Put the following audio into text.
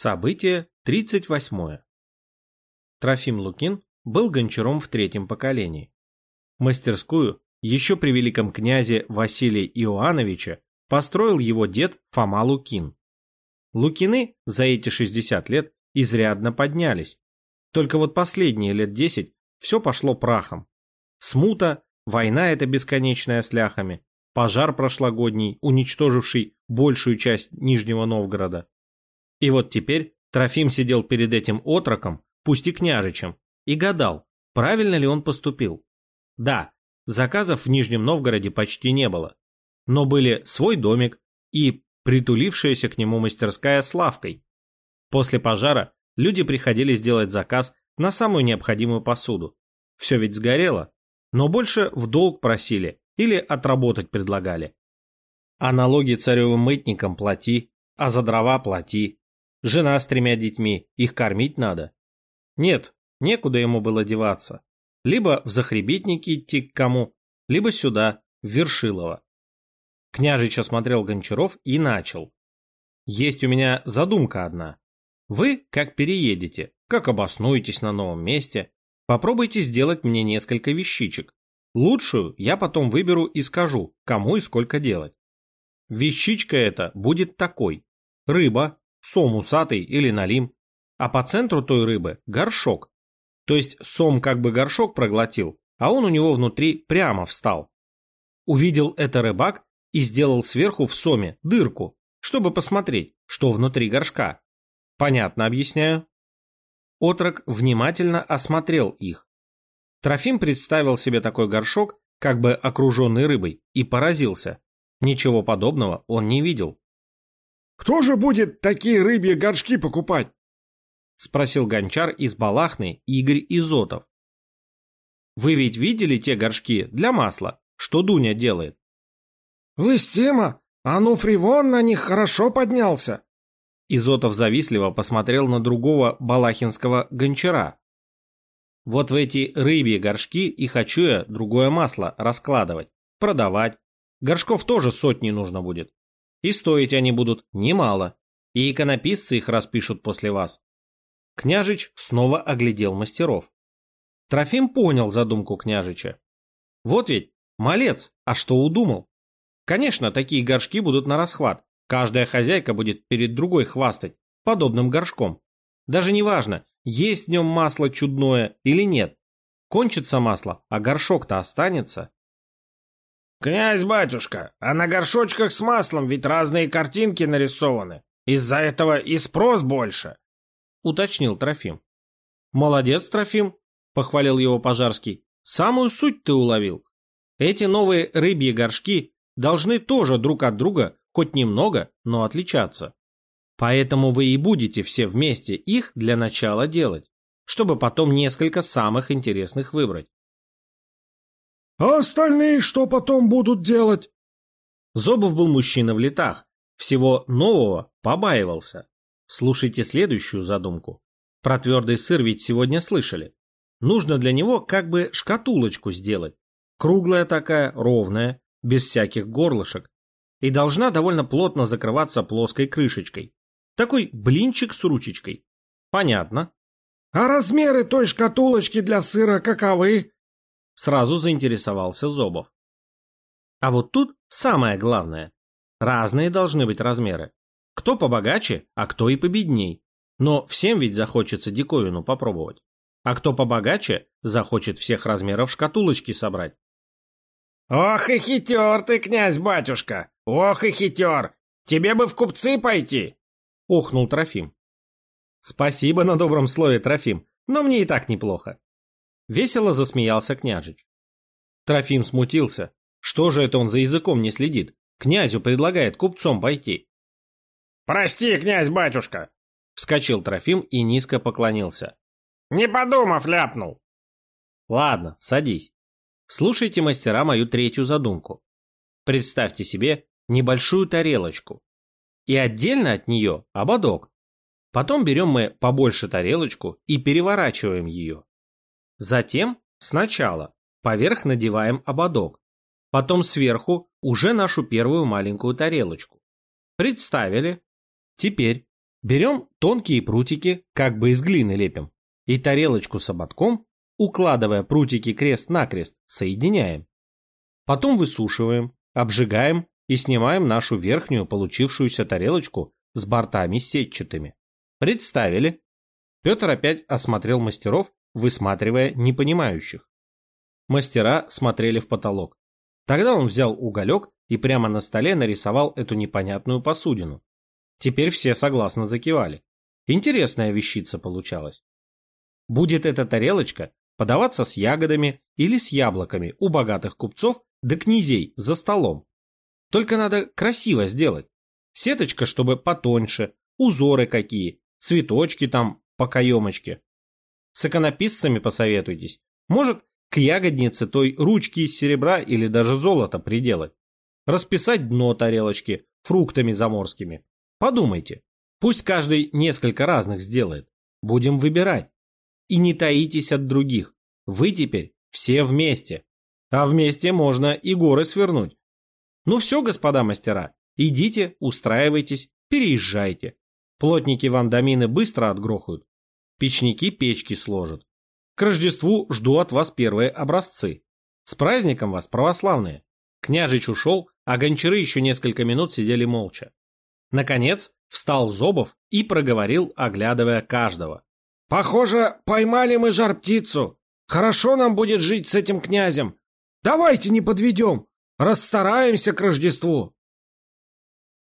Событие 38. Трофим Лукин был гончаром в третьем поколении. Мастерскую еще при великом князе Василии Иоановиче построил его дед Фома Лукин. Лукины за эти 60 лет изрядно поднялись. Только вот последние лет 10 все пошло прахом. Смута, война эта бесконечная с ляхами, пожар прошлогодний, уничтоживший большую часть Нижнего Новгорода, и вот теперь Трофим сидел перед этим отроком, пусть и княжичем, и гадал, правильно ли он поступил. Да, заказов в Нижнем Новгороде почти не было, но были свой домик и притулившаяся к нему мастерская с лавкой. После пожара люди приходили сделать заказ на самую необходимую посуду. Все ведь сгорело, но больше в долг просили или отработать предлагали. А налоги царевым мытникам плати, а за дрова плати, Жена с тремя детьми, их кормить надо. Нет, некуда ему было деваться. Либо в захребетники идти к кому, либо сюда, в Вершилово. Княжич осмотрел Гончаров и начал. Есть у меня задумка одна. Вы, как переедете, как обоснуетесь на новом месте, попробуйте сделать мне несколько вещичек. Лучшую я потом выберу и скажу, кому и сколько делать. Вещичка эта будет такой. Рыба, сом усатый или налим, а по центру той рыбы горшок. То есть сом как бы горшок проглотил, а он у него внутри прямо встал. Увидел это рыбак и сделал сверху в соме дырку, чтобы посмотреть, что внутри горшка. Понятно объясняю? Отрок внимательно осмотрел их. Трофим представил себе такой горшок, как бы окруженный рыбой, и поразился. Ничего подобного он не видел. Кто же будет такие рыбьи горшки покупать? Спросил гончар из Балахны Игорь Изотов. Вы ведь видели те горшки для масла, что Дуня делает? Тема, а ну фривон на них хорошо поднялся. Изотов завистливо посмотрел на другого балахинского гончара. Вот в эти рыбьи горшки и хочу я другое масло раскладывать, продавать. Горшков тоже сотни нужно будет. И стоить они будут немало, и иконописцы их распишут после вас. Княжич снова оглядел мастеров. Трофим понял задумку княжича. Вот ведь, малец, а что удумал? Конечно, такие горшки будут на расхват. Каждая хозяйка будет перед другой хвастать подобным горшком. Даже не важно, есть в нем масло чудное или нет. Кончится масло, а горшок-то останется. «Князь-батюшка, а на горшочках с маслом ведь разные картинки нарисованы. Из-за этого и спрос больше», — уточнил Трофим. «Молодец, Трофим», — похвалил его Пожарский. «Самую суть ты уловил. Эти новые рыбьи горшки должны тоже друг от друга хоть немного, но отличаться. Поэтому вы и будете все вместе их для начала делать, чтобы потом несколько самых интересных выбрать. А остальные что потом будут делать? Зобов был мужчина в летах. Всего нового побаивался. Слушайте следующую задумку. Про твердый сыр ведь сегодня слышали. Нужно для него как бы шкатулочку сделать. Круглая такая, ровная, без всяких горлышек. И должна довольно плотно закрываться плоской крышечкой. Такой блинчик с ручечкой. Понятно. А размеры той шкатулочки для сыра каковы? Сразу заинтересовался Зобов. А вот тут самое главное. Разные должны быть размеры. Кто побогаче, а кто и победней. Но всем ведь захочется диковину попробовать. А кто побогаче, захочет всех размеров шкатулочки собрать. «Ох и хитер ты, князь-батюшка! Ох и хитер! Тебе бы в купцы пойти!» — охнул Трофим. «Спасибо на добром слове, Трофим, но мне и так неплохо. Весело засмеялся княжич. Трофим смутился. Что же это он за языком не следит? Князю предлагает купцом пойти. «Прости, князь-батюшка!» Вскочил Трофим и низко поклонился. «Не подумав, ляпнул!» «Ладно, садись. Слушайте, мастера, мою третью задумку. Представьте себе небольшую тарелочку. И отдельно от нее ободок. Потом берем мы побольше тарелочку и переворачиваем ее. Затем сначала поверх надеваем ободок, потом сверху уже нашу первую маленькую тарелочку. Представили? Теперь Берем тонкие прутики, как бы из глины лепим, и тарелочку с ободком, укладывая прутики крест-накрест, соединяем. Потом высушиваем, обжигаем и снимаем нашу верхнюю получившуюся тарелочку с бортами сетчатыми. Представили? Петр опять осмотрел мастеров, высматривая непонимающих. Мастера смотрели в потолок. Тогда он взял уголек и прямо на столе нарисовал эту непонятную посудину. Теперь все согласно закивали. Интересная вещица получалась. Будет эта тарелочка подаваться с ягодами или с яблоками у богатых купцов да князей за столом. Только надо красиво сделать. Сеточка, чтобы потоньше, узоры какие, цветочки там по каемочке. С иконописцами посоветуйтесь. Может, к ягоднице той ручки из серебра или даже золота приделать. Расписать дно тарелочки фруктами заморскими. Подумайте. Пусть каждый несколько разных сделает. Будем выбирать. И не таитесь от других. Вы теперь все вместе. А вместе можно и горы свернуть. Ну все, господа мастера, идите, устраивайтесь, переезжайте. Плотники вам домины быстро отгрохают. Печники печки сложат. К Рождеству жду от вас первые образцы. С праздником вас, православные. Княжич ушел, а гончары еще несколько минут сидели молча. Наконец, встал Зобов и проговорил, оглядывая каждого. «Похоже, поймали мы жар-птицу. Хорошо нам будет жить с этим князем. Давайте не подведем. Расстараемся к Рождеству.